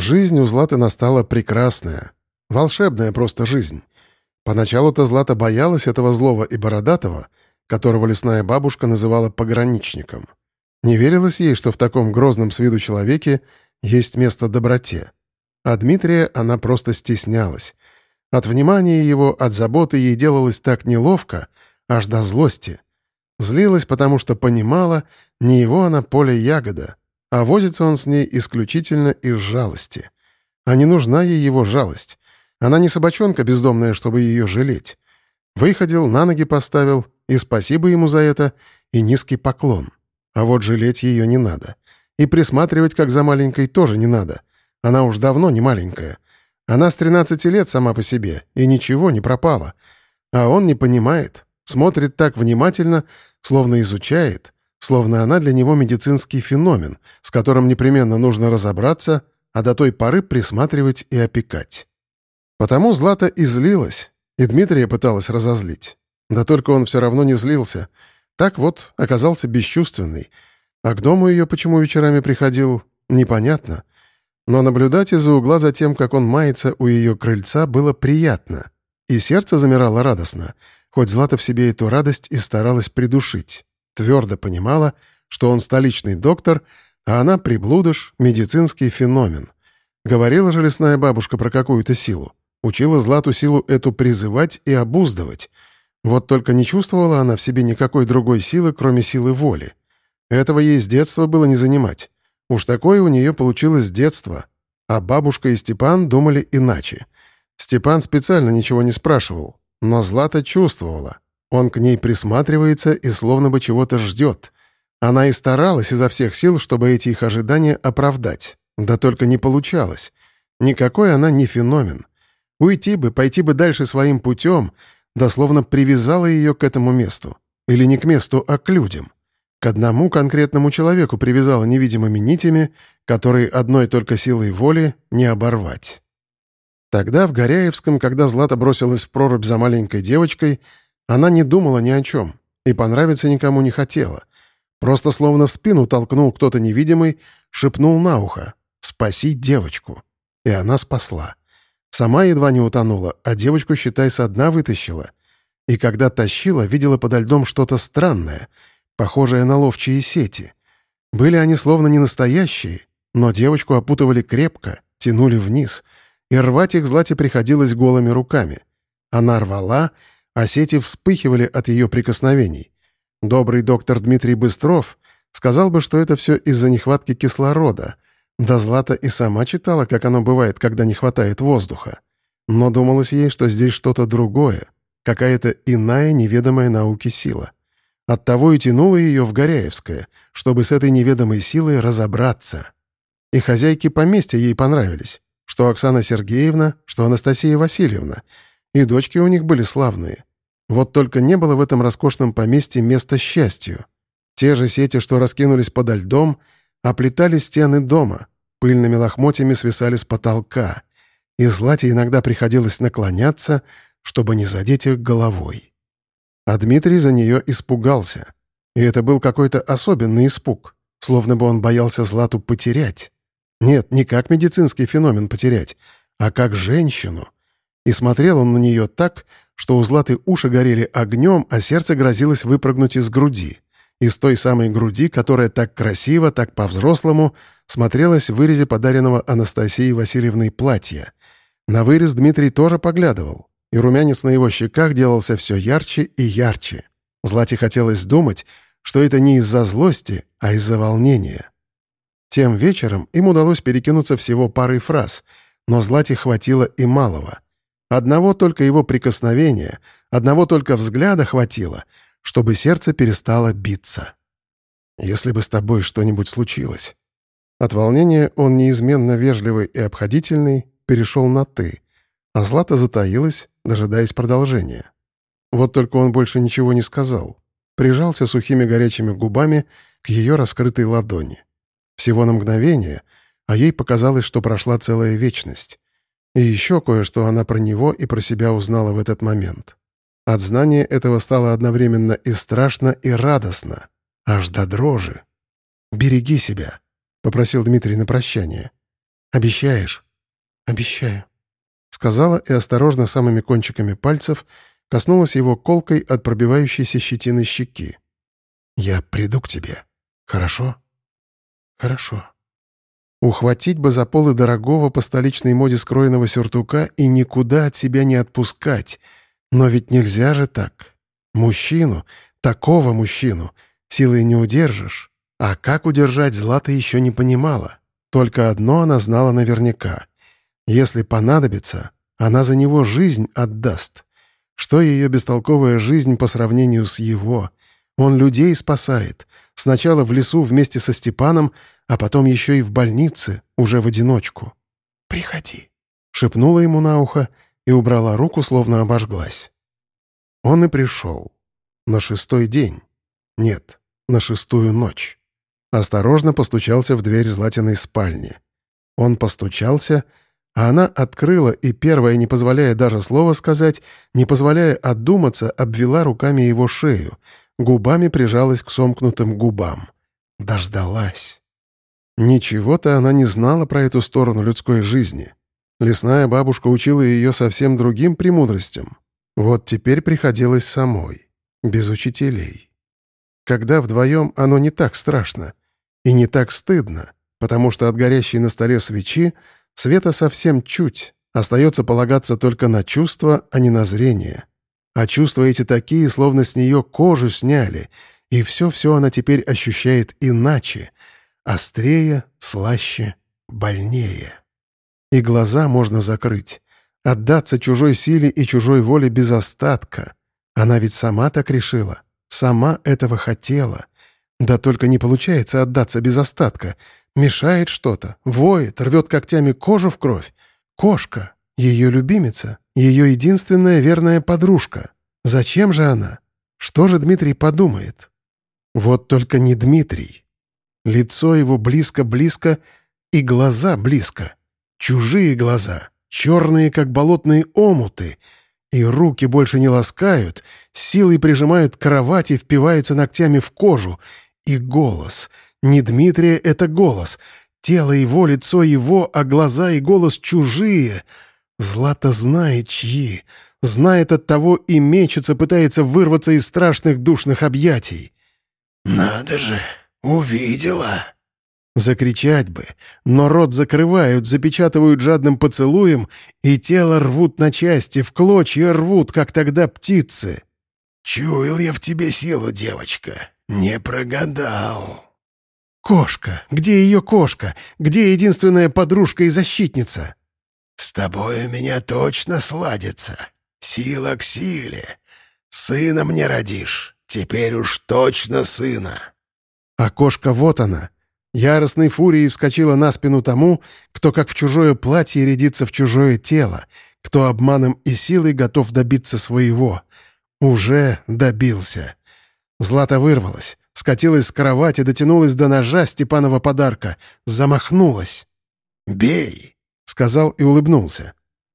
Жизнь у Златы настала прекрасная. Волшебная просто жизнь. Поначалу-то Злата боялась этого злого и бородатого, которого лесная бабушка называла пограничником. Не верилось ей, что в таком грозном с виду человеке есть место доброте. А Дмитрия она просто стеснялась. От внимания его, от заботы ей делалось так неловко, аж до злости. Злилась, потому что понимала, не его она поле ягода, а возится он с ней исключительно из жалости. А не нужна ей его жалость. Она не собачонка бездомная, чтобы ее жалеть. Выходил, на ноги поставил, и спасибо ему за это, и низкий поклон. А вот жалеть ее не надо. И присматривать, как за маленькой, тоже не надо. Она уж давно не маленькая. Она с 13 лет сама по себе, и ничего не пропала. А он не понимает, смотрит так внимательно, словно изучает, словно она для него медицинский феномен, с которым непременно нужно разобраться, а до той поры присматривать и опекать. Потому Злата и злилась, и Дмитрия пыталась разозлить. Да только он все равно не злился. Так вот, оказался бесчувственный. А к дому ее почему вечерами приходил, непонятно. Но наблюдать из-за угла за тем, как он мается у ее крыльца, было приятно. И сердце замирало радостно, хоть Злата в себе эту радость и старалась придушить. Твердо понимала, что он столичный доктор, а она приблудыш, медицинский феномен. Говорила же лесная бабушка про какую-то силу. Учила Злату силу эту призывать и обуздывать. Вот только не чувствовала она в себе никакой другой силы, кроме силы воли. Этого ей с детства было не занимать. Уж такое у нее получилось с детства. А бабушка и Степан думали иначе. Степан специально ничего не спрашивал, но Злата чувствовала. Он к ней присматривается и словно бы чего-то ждет. Она и старалась изо всех сил, чтобы эти их ожидания оправдать. Да только не получалось. Никакой она не феномен. Уйти бы, пойти бы дальше своим путем, дословно привязала ее к этому месту. Или не к месту, а к людям. К одному конкретному человеку привязала невидимыми нитями, которые одной только силой воли не оборвать. Тогда в Горяевском, когда Злата бросилась в прорубь за маленькой девочкой, она не думала ни о чем и понравиться никому не хотела. Просто словно в спину толкнул кто-то невидимый, шепнул на ухо «Спаси девочку». И она спасла. Сама едва не утонула, а девочку, считай, со дна вытащила. И когда тащила, видела подо льдом что-то странное — похожее на ловчие сети. Были они словно не настоящие, но девочку опутывали крепко, тянули вниз, и рвать их Злате приходилось голыми руками. Она рвала, а сети вспыхивали от ее прикосновений. Добрый доктор Дмитрий Быстров сказал бы, что это все из-за нехватки кислорода. Да Злата и сама читала, как оно бывает, когда не хватает воздуха. Но думалось ей, что здесь что-то другое, какая-то иная неведомая науке сила. Оттого и тянуло ее в Горяевское, чтобы с этой неведомой силой разобраться. И хозяйки поместья ей понравились, что Оксана Сергеевна, что Анастасия Васильевна, и дочки у них были славные. Вот только не было в этом роскошном поместье места счастью. Те же сети, что раскинулись подо льдом, оплетали стены дома, пыльными лохмотьями свисали с потолка, и Злате иногда приходилось наклоняться, чтобы не задеть их головой. А Дмитрий за нее испугался. И это был какой-то особенный испуг, словно бы он боялся Злату потерять. Нет, не как медицинский феномен потерять, а как женщину. И смотрел он на нее так, что у Златы уши горели огнем, а сердце грозилось выпрыгнуть из груди. Из той самой груди, которая так красиво, так по-взрослому смотрелась в вырезе подаренного Анастасией Васильевной платья. На вырез Дмитрий тоже поглядывал и румянец на его щеках делался все ярче и ярче. Злате хотелось думать, что это не из-за злости, а из-за волнения. Тем вечером им удалось перекинуться всего парой фраз, но Злате хватило и малого. Одного только его прикосновения, одного только взгляда хватило, чтобы сердце перестало биться. «Если бы с тобой что-нибудь случилось». От волнения он неизменно вежливый и обходительный перешел на «ты», а Злата затаилась, дожидаясь продолжения. Вот только он больше ничего не сказал. Прижался сухими горячими губами к ее раскрытой ладони. Всего на мгновение, а ей показалось, что прошла целая вечность. И еще кое-что она про него и про себя узнала в этот момент. От знания этого стало одновременно и страшно, и радостно. Аж до дрожи. «Береги себя», — попросил Дмитрий на прощание. Обещаешь?» «Обещаю», — сказала и осторожно самыми кончиками пальцев коснулась его колкой от пробивающейся щетины щеки. «Я приду к тебе. Хорошо?» «Хорошо». Ухватить бы за полы дорогого по столичной моде скроенного сюртука и никуда от себя не отпускать. Но ведь нельзя же так. Мужчину, такого мужчину, силой не удержишь. А как удержать Злата еще не понимала. Только одно она знала наверняка. Если понадобится, она за него жизнь отдаст. Что ее бестолковая жизнь по сравнению с его? Он людей спасает. Сначала в лесу вместе со Степаном, а потом еще и в больнице, уже в одиночку. «Приходи», — шепнула ему на ухо и убрала руку, словно обожглась. Он и пришел. На шестой день. Нет, на шестую ночь. Осторожно постучался в дверь Златиной спальни. Он постучался, а она открыла и, первая, не позволяя даже слова сказать, не позволяя отдуматься, обвела руками его шею, губами прижалась к сомкнутым губам. Дождалась. Ничего-то она не знала про эту сторону людской жизни. Лесная бабушка учила ее совсем другим премудростям. Вот теперь приходилось самой, без учителей. Когда вдвоем оно не так страшно и не так стыдно, потому что от горящей на столе свечи света совсем чуть, остается полагаться только на чувства, а не на зрение. А чувства эти такие, словно с нее кожу сняли, и все-все она теперь ощущает иначе, острее, слаще, больнее. И глаза можно закрыть, отдаться чужой силе и чужой воле без остатка. Она ведь сама так решила, сама этого хотела. Да только не получается отдаться без остатка. Мешает что-то, воет, рвет когтями кожу в кровь. Кошка, ее любимица, ее единственная верная подружка. Зачем же она? Что же Дмитрий подумает? Вот только не Дмитрий. Лицо его близко-близко и глаза близко. Чужие глаза, черные, как болотные омуты. И руки больше не ласкают, силой прижимают к кровати, впиваются ногтями в кожу. И голос. Не Дмитрия — это голос. Тело его, лицо его, а глаза и голос чужие — Злата знает, чьи. Знает от того и мечется, пытается вырваться из страшных душных объятий. «Надо же, увидела!» Закричать бы, но рот закрывают, запечатывают жадным поцелуем, и тело рвут на части, в клочья рвут, как тогда птицы. «Чуял я в тебе силу, девочка. Не прогадал». «Кошка! Где ее кошка? Где единственная подружка и защитница?» «С тобой у меня точно сладится. Сила к силе. Сына мне родишь. Теперь уж точно сына». А кошка вот она. Яростной фурией вскочила на спину тому, кто как в чужое платье рядится в чужое тело, кто обманом и силой готов добиться своего. Уже добился. Злата вырвалась, скатилась с кровати, дотянулась до ножа Степанова подарка, замахнулась. «Бей!» Сказал и улыбнулся.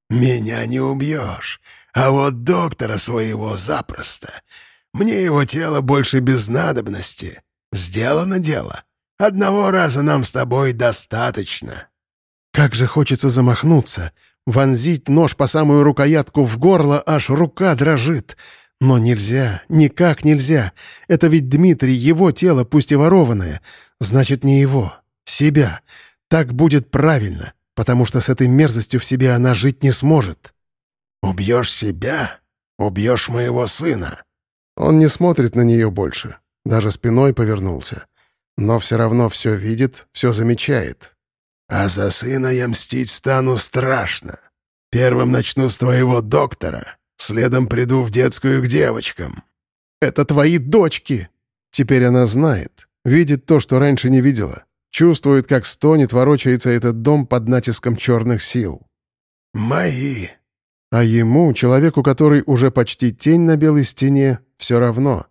«Меня не убьешь, а вот доктора своего запросто. Мне его тело больше без надобности. Сделано дело. Одного раза нам с тобой достаточно». Как же хочется замахнуться, вонзить нож по самую рукоятку в горло, аж рука дрожит. Но нельзя, никак нельзя. Это ведь Дмитрий, его тело, пусть и ворованное. Значит, не его, себя. Так будет правильно потому что с этой мерзостью в себе она жить не сможет. «Убьешь себя? Убьешь моего сына?» Он не смотрит на нее больше, даже спиной повернулся. Но все равно все видит, все замечает. «А за сына я мстить стану страшно. Первым начну с твоего доктора, следом приду в детскую к девочкам». «Это твои дочки!» Теперь она знает, видит то, что раньше не видела. Чувствует, как стонет, ворочается этот дом под натиском черных сил. «Мои!» А ему, человеку, который уже почти тень на белой стене, все равно.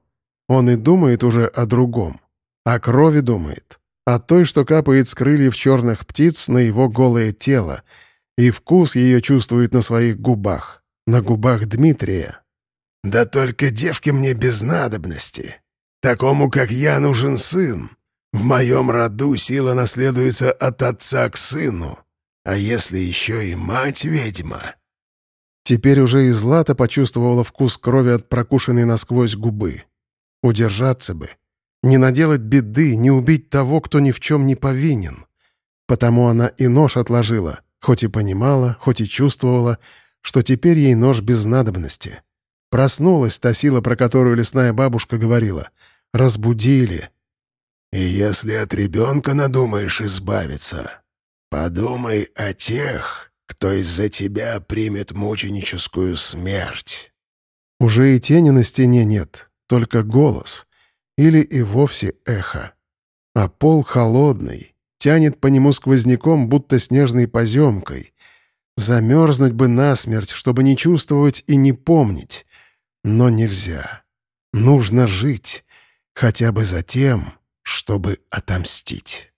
Он и думает уже о другом. О крови думает. О той, что капает с крыльев черных птиц на его голое тело. И вкус ее чувствует на своих губах. На губах Дмитрия. «Да только девке мне без надобности. Такому, как я, нужен сын. В моем роду сила наследуется от отца к сыну. А если еще и мать ведьма?» Теперь уже и Злата почувствовала вкус крови от прокушенной насквозь губы. Удержаться бы. Не наделать беды, не убить того, кто ни в чем не повинен. Потому она и нож отложила, хоть и понимала, хоть и чувствовала, что теперь ей нож без надобности. Проснулась та сила, про которую лесная бабушка говорила. Разбудили. «И если от ребенка надумаешь избавиться, подумай о тех, кто из-за тебя примет мученическую смерть». Уже и тени на стене нет, только голос. Или и вовсе эхо. А пол холодный, тянет по нему сквозняком, будто снежной поземкой. Замерзнуть бы насмерть, чтобы не чувствовать и не помнить. Но нельзя. Нужно жить, хотя бы за тем, чтобы отомстить.